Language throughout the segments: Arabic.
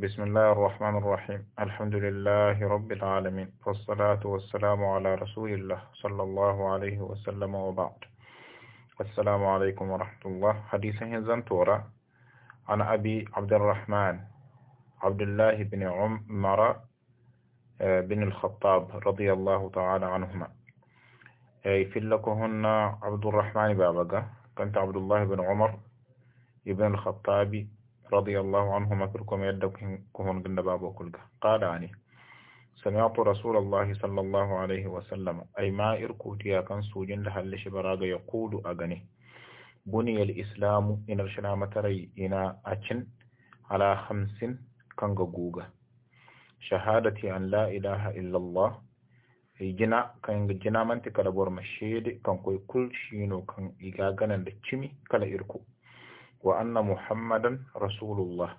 بسم الله الرحمن الرحيم. الحمد لله رب العالمين. والصلاة والسلام على رسول الله صلى الله عليه وسلم وبعد. السلام عليكم ورحمة الله. حديثه زنتورة عن أبي عبد الرحمن عبد الله بن عمر آه، بن الخطاب رضي الله تعالى عنهما. في لكهن عبد الرحمن بابا كنت عبد الله بن عمر ابن الخطاب رضي الله عنهما كلكم يدكم كهون قلنا بابا كلك قال عني سمعت رسول الله صلى الله عليه وسلم أي ما إركو ديا كان سوجين لحل شبراغ يقول أغني بني الإسلام إن الشلام تري إنا أچن على خمس كان غوغا شهادة أن لا إله إلا الله manti kala bor mashede kan koy kul shino kan iga ganan da cimi kala irko وأن محمدا رسول الله.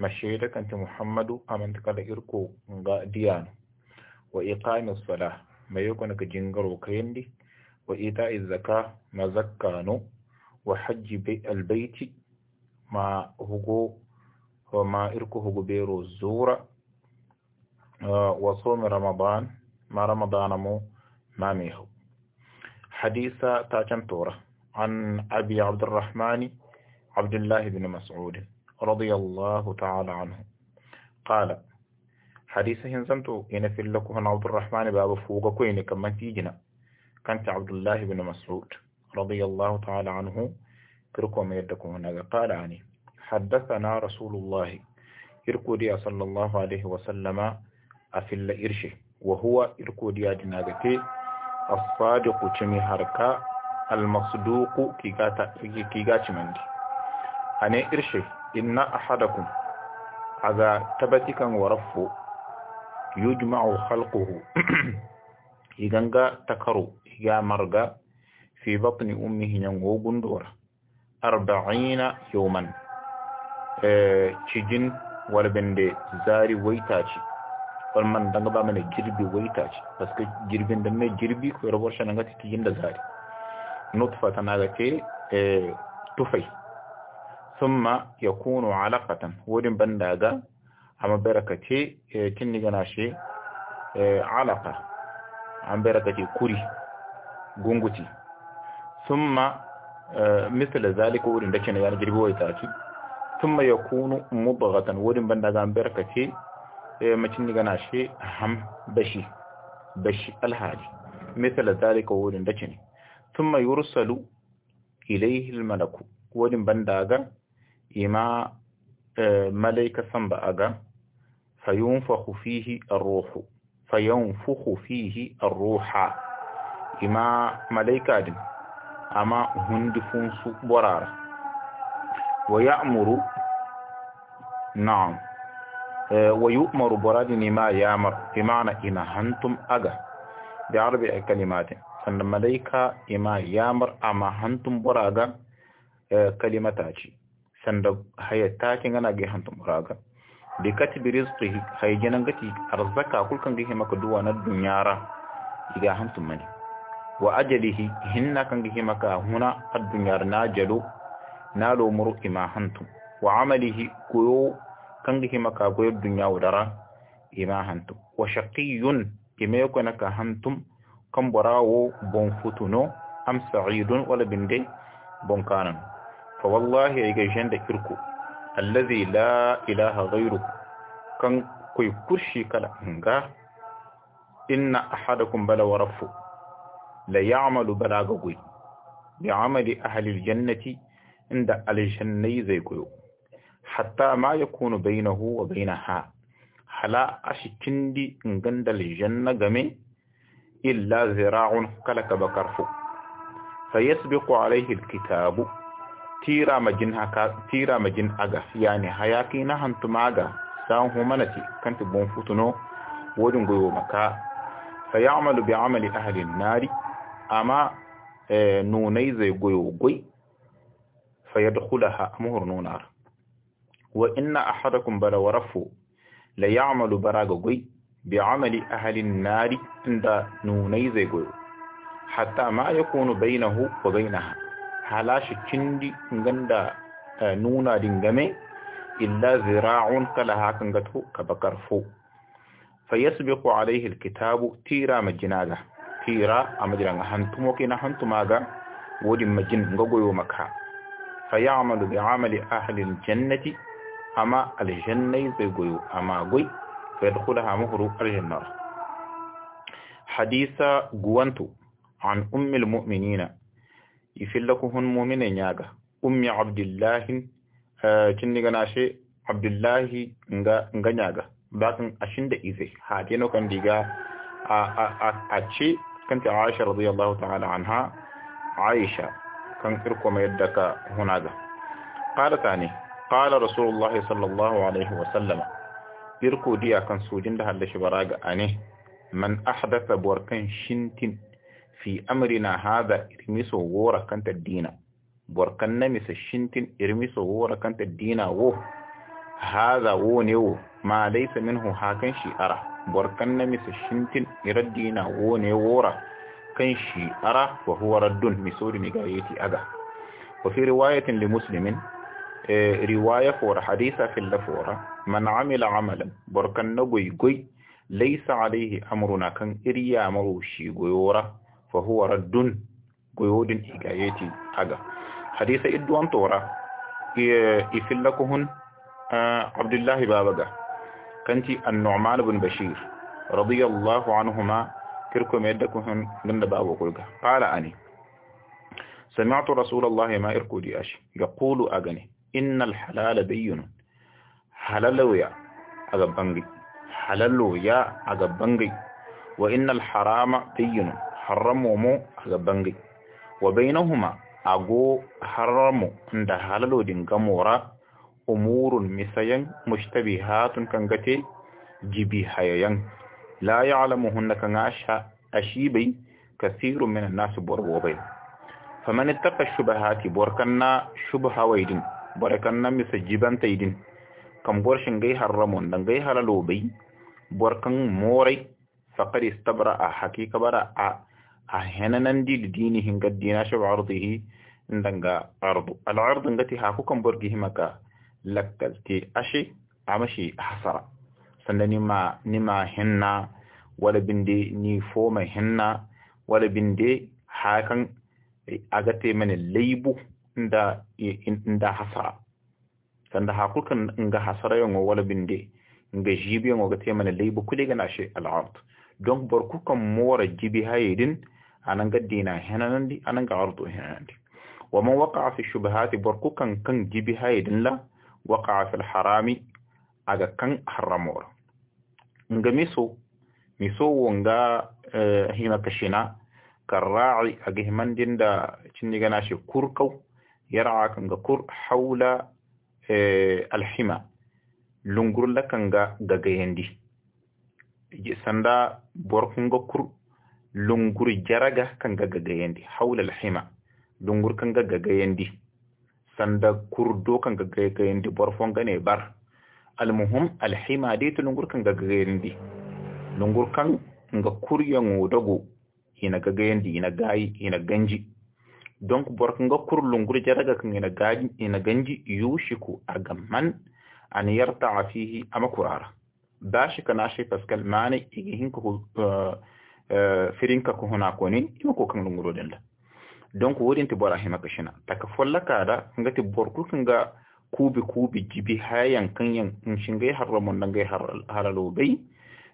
مشيدة أنت محمد أمن تكال إركو ديان وإقام الصلاة. ما يكونك جنجر وكيندي. وإيتاء الزكاة. ما زكانو. وحج البيت. ما هو وما إركو هو بيرو الزورة. آه، وصوم رمضان. ما رمضان مو؟ ما ميهو. حديثة تاجن عن أبي عبد الرحمن عبد الله بن مسعود رضي الله تعالى عنه. قال حديثة هنزمتو إن في اللكو عبد الرحمن باب فوق كوين كما تيجنا. كانت عبد الله بن مسعود رضي الله تعالى عنه كركو ما يدكو هنا قال عني حدثنا رسول الله يركو دي صلى الله عليه وسلم أفل إرشه diya dinaga te as-sadiqu cimi harka al-masduqu kigata kiga cimandi ane irshe inna ahadakum aga tabatikan warafu yujma'u khalquhu iganga takaru iga marga fi batni ummihi nyango gundura arba'ina yawman eh cijin wala bende zari waitaci wal man danga ba mana girbi waita ce parce que girbin da mai girbi ko rabar shi nga titi da zari nutfa tana ga ce tufai thumma yakunu alaqatan wurin banda ga amma barakace tinni gana shi alaqa an barakace kuri gunguti thumma misal zalika wurin da kina yana girbi waita ce thumma yakunu mudghatan wurin banda ga an barakace macin ni gana shi ham bashi bashi alhali misal zalika wurin إما آه، ملك سنب أجا فينفخ فيه الروح فينفخ فيه الروح. إما ملك أدم أما هندفون سبرار ويأمر نعم آه، ويؤمر براد نما يامر بمعنى إما هنتم أجا بعربي الكلمات فالملائكة إما يامر أما هنتم براغا آه، كلمة أجي sanda hayatakin ana gai hantum raga bi katibi rizqi hayjanan gati arzaka kulkan gai maka duwa na dunyara iga hantum mani. Wa ajalihi hinna kan gai maka huna ad-dunyar na jalo na lo muru ima hantum wa amalihi koyo kan gai maka koyo dunya wadara ima hantum wa shaqiyun kime ko naka hantum kan borawo bon futuno am sa'idun wala binde bon kanan. فوالله يجيشان دا إركو الذي لا إله غيره. كان كوي كرشي كلا انغا إن أحدكم بلا ورف لا يعمل بلا غوي. بعمل أهل الجنة عند الجنة زي كيو حتى ما يكون بينه وبينها. حلا أشي كندي انغن دا الجنة إلا زراع كلا بكرفو. فيسبق عليه الكتاب. Tira majin haka tira majin aga yani hayaki na hantuma aga san humanati kanti bon futuno wodin goyo maka fayamalu bi amali ahli an-nari ama nunai zai goyo goy fayadkhulaha muhur nunar wa inna ahadakum bala warafu la ya'malu baraga goy bi amali ahli an-nari inda nunai zai goyo hatta ma yakunu bainahu wa bainaha halashi kindi ganda nuna dingame illa zira'un kala hakan gato ka bakar fo fa yasbiqu alayhi alkitabu tira majinaga tira a majiranga hantumo kina hantumaga wodi majin ngagoyo maka fa ya'malu bi amali ahli aljannati ama aljannai zai goyo amma goy fa yadkhulaha muhru aljannar hadisa guwantu an ummil mu'minina mu'minin yaga ummi abdullahi cinni gana she abdullahi nga nga nyaga bakin ashinda ize ha keno kan diga a a a ce kanta Aisha radiyallahu ta'ala anha Aisha kan irko mai yadda ka hunaga qala tani qala rasulullahi sallallahu alaihi wa sallama irko diya kan sojin da hallashi baraga ane man ahdatha burkan shintin في أمرنا هذا إرميسو غورة كانت الدينة بوركنا نسى الشنتين إرميسو غورة كانت الدينة وو هذا وو نيو. ما ليس منه هاكن شي أرى. بوركنا نسى الشنتين إردينا وو نيو ورى كان شي أرى. وهو ردون مسوري نقايتي أغا. وفي رواية لمسلم إيه، رواية فور حديثة في اللفورة. من عمل عملا بوركنا بوي قوي ليس عليه أمرنا كان إريا مروشي قيورة فهو رد قيود إيجايتي حاجة حديث إدوان طورة إفل لكهن آه، عبد الله بابقة كنت النعمان بن بشير رضي الله عنهما كركم يدكهن من نباب وقلقة قال أني سمعت رسول الله ما إركو دياش يقول أغني إن الحلال بين. حللويا أغبنغي. حللويا أغبنغي. وإن الحرام بين. haramu mu ga bangi. Wa bainahuma ago haramu da halalodin gamora umurun misayan mushtabihatun kangate jibi hayayan. La ya'lamuhunna kan asha ashibai kasirun minan nasu borbobai faman ittaqa shubahati borkanna shubhawaidin borkanna misajibantaidin kan borshin gai haramu dan gai halalobai borkan morai faqad istabra a hakika bara a di dini hinga dina shabu ardihi ndanga ardu al ardu ngati haku kan borgi himaka lakkalti ashe amashi hasara sanda nima nima henna wala binde ni foma henna wala binde hakan agate mane leybu nda nda hasara sanda ha kulkan nga hasara yongo wala binde nga jibi yongo gate mane leybu kuli gana she al-ard donc bor kukan mora jibi hayidin ananga dina henanandi ananga ardu henanandi wa man waqa'a fi shubahati bor kukan kan jibi hayidin la waqa'a fi al-harami aga kan haramora nga miso miso wonga hina kashina كالراعي أجهمن دندا تنجنا شي كركو يرعى كنغا كر حول الحمى لنغر لكنغا غغيندي سندا بوركنغا كر لنغر جرغا كنغا غغيندي حول الحمى لنغر كنغا غغيندي سندا كردو كنغا غغيندي بورفونغا ني بار المهم الحمى ديت لنغر كنغا غغيندي لنغر كان nga kuryan dogo ina gagayendi ina gayi ina ganji donc bork nga kurlungur jaraga kan ina gaji ina ganji yushiku agaman an yarta'a fihi ama kurara bashi kana shi pascal mane igi hinko uh, uh, firinka ko hona ko ni ima ko kan lunguro den la donc wodin ti bora hima kashina taka folla kada ngati borku nga kubi kubi jibi hayan kan yan shingai harramon nan gai haralo bai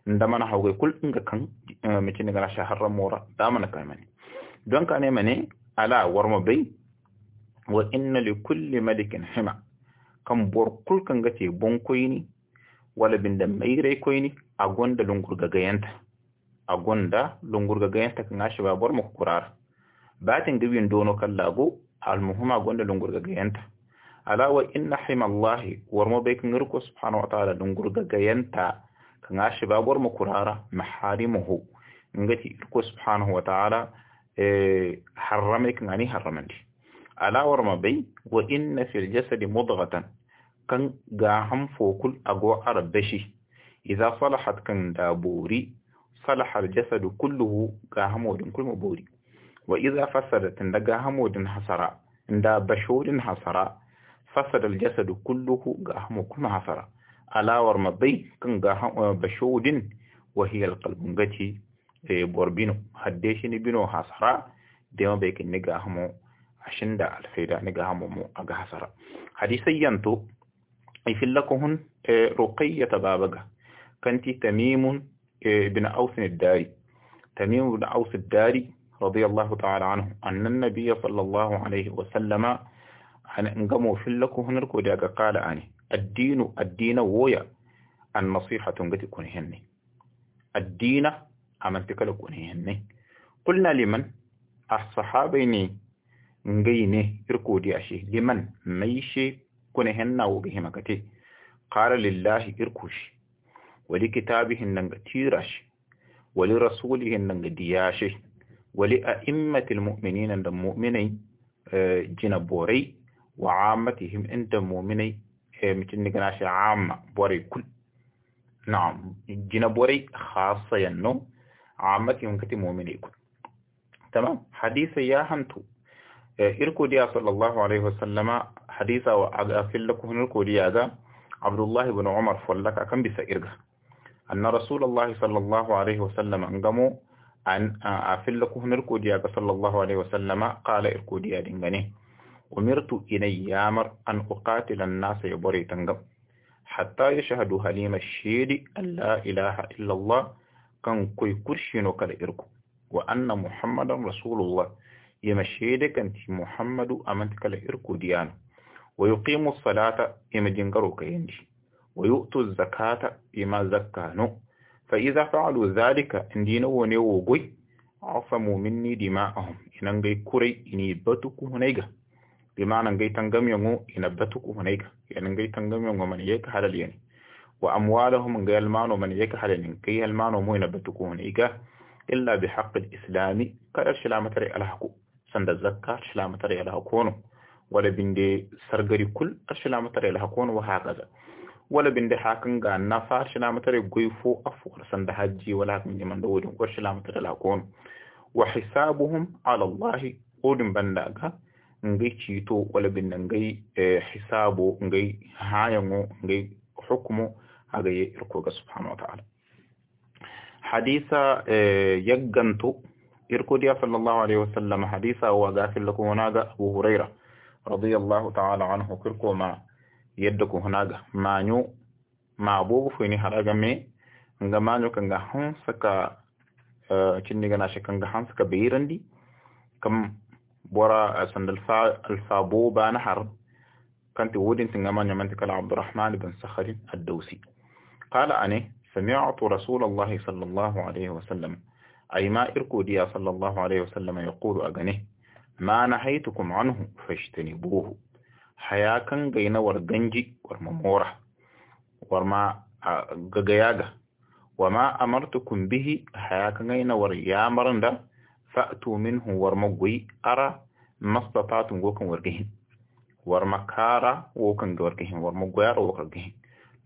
ndamana hawge kul inga kan mitini gana shaharra mora damana kamani don ka ne mane ala warma bai wa inna li kulli malikin hima. Kan bor kul kan gate bon koyni wala binda mayre koyni a gonda lungur gagayanta a gonda lungur gagayanta kan ashi ba bor mu kurar batin gibin dono kallago al muhimma gonda lungur gagayanta ala wa inna hima allah warma bai kan riko subhanahu wa ta'ala lungur gagayanta kan ashi babur mu kurara maharimuhu ngati ko subhanahu wa ta'ala harrame kan ani harramandi ala warma bai wa inna fil jasadi mudghatan kan ga ham fokul ago arabashi idza salahat kan daburi صلح الجسد كله قاهمود كل مبوري وإذا فسدت عند قاهمود حسرا عند بشود حسرا فسد الجسد كله قاهمود كل حسرا ألا ورمضي كن قاهم آه، بشود وهي القلب نغتي آه، بوربينو هديش نبينو حسرا ديما بيك نقاهمو عشان دا الفيدا نقاهمو مو أقا حسرا حديثا ينتو يفلقهن آه، رقية بابقة كنتي تميم ibn aus ad-dari tamim ibn aus ad-dari رضي الله تعالى عنه أن النبي صلى الله عليه وسلم أن انقموا في لكم هنركو داقا قال أني الدين الدين ويا النصيحة قد يكون هني الدين أمن تكلكون هني قلنا لمن؟ الصحابيني نجيني يركو دي أشي. لمن؟ ميشي كون هنا وبه مكتي قال لله ولكتابه النغ تيراش ولرسوله النغ دياش ولأئمة المؤمنين عند المؤمنين آه، جنبوري وعامتهم عند المؤمنين آه، مثل نغناش عامة بوري كل. نعم جنبوري خاصة ينو عامتهم كتي مؤمنين كل. تمام؟ حديث يا هنتو إركو آه، ديا صلى الله عليه وسلم حديثة وأغفل لكم إركو ديا عبد الله بن عمر فولك أكم بس إرقه أن رسول الله صلى الله عليه وسلم أنجمو عن عفل لكم نركودي صلى الله عليه وسلم قال إركودي أدنجني أمرت إني يا أمر أن أقاتل الناس يبري تنجم. حتى يشهدوا هليم الشيد أن لا إله إلا الله كان كوي كرشينو كرشينوك لإركو وأن محمدا رسول الله. يمشيدك أنت محمد أمنتك لإركو ديانا ويقيم الصلاة يمجنقروك يندي yu'tu az-zakata yama zakkano فإذا فعلوا ذلك عندنا ونوغوي عصموا مني دماءهم. إن غي كوري إني بتوكو هنيغا. بمعنى غي تنغم يونغو إن بتوكو هنيغا. يعني غي تنغم يونغو من يك حلال يعني. وأموالهم غي المانو من يك حلال يعني. كي المانو مو إن هنيغا. إلا بحق الإسلام كار شلامة ري الحقو سند الزكاة شلامة ري الحقونو ولا بندي سرغري كل شلامة ري الحقونو وهكذا. Wala binde hakan ga nafa shila matare goyfo afuwar sanda hajji wala hakan jiman da wudin kwar shila matare la kon wa hisabuhum ala Allah odin banda ga ngai cito wala bin ngai hisabo ngai hayango ngai hukumu haga ye irko ga subhanahu wa ta'ala hadisa yagganto irko dia sallallahu alaihi wasallam hadisa wa gafil lakum naga abu huraira radiyallahu ta'ala anhu kirko ma yadda ko hunaga manyo ma bobu fo ni haraga me nga manyo kanga han saka cinni gana shi kanga han saka beirandi kam bora sandal fa alfa boba na har wudin tinga manyo man kala abdurrahman ibn sakhar ad-dawsi qala ane سمعت رسول الله صلى الله عليه وسلم أي ما إركو ديا صلى الله عليه وسلم يقول أغنيه ما نهيتكم عنه فاجتنبوه haya kan gaina war ganji war mamora war ma gagayaga wa ma amartukum bihi haya kan gaina war yamaranda fa'tu minhu war magwi ara mastata'tum go kan wargihin war makara wo kan ga wargihin war magwayar wo kan gihin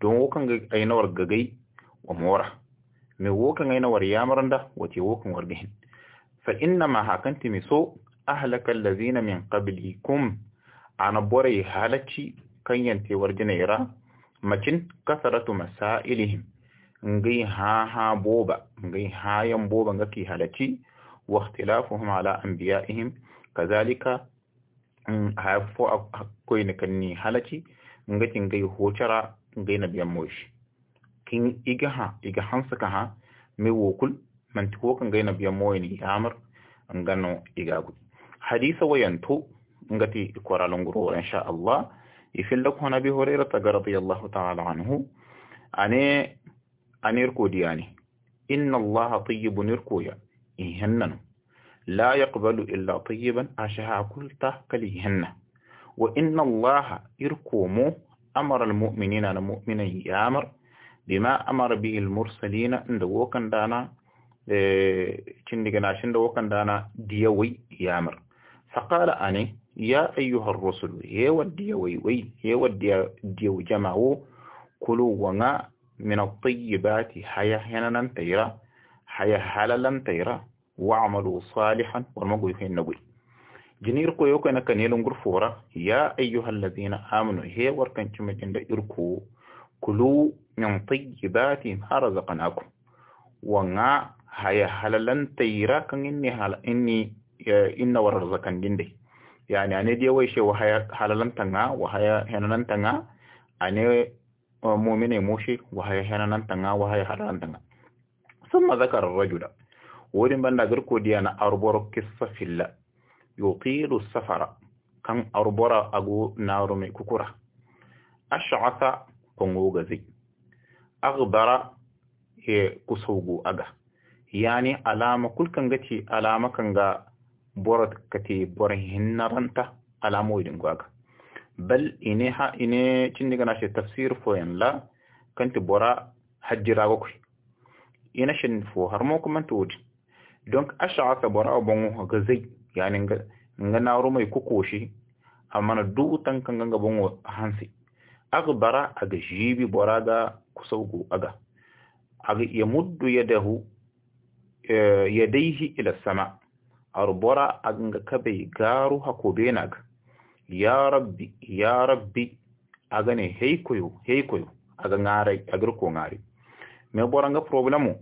don wo kan gaina war gagai wa mora me wo kan gaina war yamaranda wace wo kan wargihin fa inna ma hakanti miso ahlaka allazina min qablikum ana bore halacci kan yantewar jinaira macin kasaratu masailihim ngai ha ha boba ngai hayan boba ngaki halacci wa ikhtilafuhum ala anbiya'ihim kazalika hafo akwai ne kanni halacci ngati ngai hocara ngai nabiyan moshi kin iga ha iga hansa ka ha me wokul man ko kan ngai nabiyan moyni amar ngano iga gu hadisa wayanto ngati koralonguro insha Allah ifilla ko nabi hurairah radiyallahu ta'ala anhu ane anir ko diani inna Allah tayyibun irkoya ihannan la yaqbalu illa tayyiban ashaha kulta kalihanna wa inna Allah irkomo amara almu'minina na mu'minan yamar bima amara bihi almursalina inda wokan dana cindiga shin da wokan dana diyawai yamar faqala ane يا أيها الرسل هي ودي ويوي هي ودي ديو جمعو كلوا ونا من الطيبات حيا هنا نمتيرا حيا حالا لمتيرا وعملوا صالحا والمقوي في النبوي جنير قويوك أنا كان يلنقر يا أيها الذين آمنوا هي وركن كما جند إركو كلوا من طيبات ما رزقناكم. ونا حيا حالا لمتيرا كان إني حالا إني إن ورزقن جندي. Wa haya halalan tanga wa haya henanan tanga ane mu'mine mushi wa haya henanan tanga wa haya halalan tanga ثم ذكر الرجل wurin banda garko diya na arbor kissa filla yuqilu safara kan arbora ago naru mai kukura ash'asa kongo gazi aghbara he kusaugo aga yani alama kulkan gaci borat kate bor hinnaranta alama widin gwaga. Bal ine ha ine cindi gana shi tafsir fo yan la kanti bora hajjira go ina shin fo har mo kuma to donc ash'asa bora bongo ga zai yani nga naru mai kukoshi amma du tan kan ga bongo hansi. Agbara aga jibi bora ga kusaugo aga. Aga yamuddu yadahu yadaihi ila sama. Arbora aga kabe garu hako benag. Ya rabbi ya rabbi aga ne heikoyo heikoyo aga ngare agar ko ngare me bora nga problemu?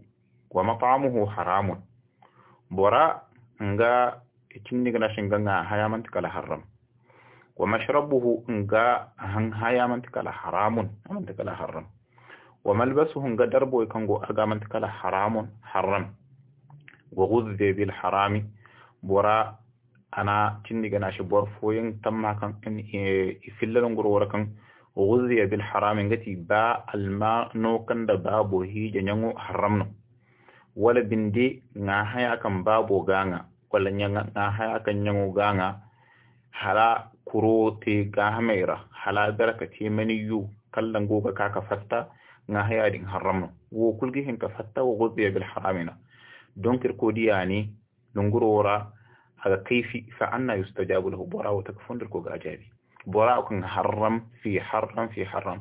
Wa mat'amuhu haramun. Bora nga kinni gana shinga nga hayaman kala haram. Wa mashrabuhu nga han hayaman kala haramun aman kala haram. Wa malbasuhu nga darbo kango aga man kala haramun haram. Wa ghudhi bil harami. Bora ana kinni gana shi bor foyin tamma kan ifillan gurwara kan ghudhi bil harami ngati ba alma no kan da babo hi janyango haram no. Wala binde nga haya kan babo ganga wala nyanga nga haya kan nyango ganga hala kuro te ga hamaira hala baraka te mani yu kallan goga kaka fatta nga haya din haramno wo kulgi hin ka fatta wo gobe bil haramina donc ko diyani yustajabu lahu bora wa takfundir ko ga jabi bora ko haram fi haram fi haram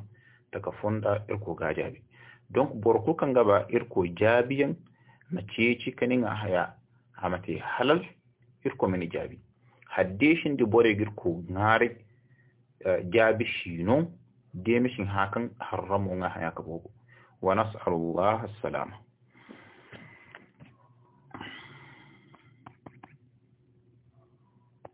takafunda irko ga jabi donc borko kan gaba irko jabiyan na ceci kanin a haya a mate halal irko mini jabi haddeshin di bore girko ngare jabi shino demishin hakan haramu nga haya ka bogo wa nas'alullah as-salama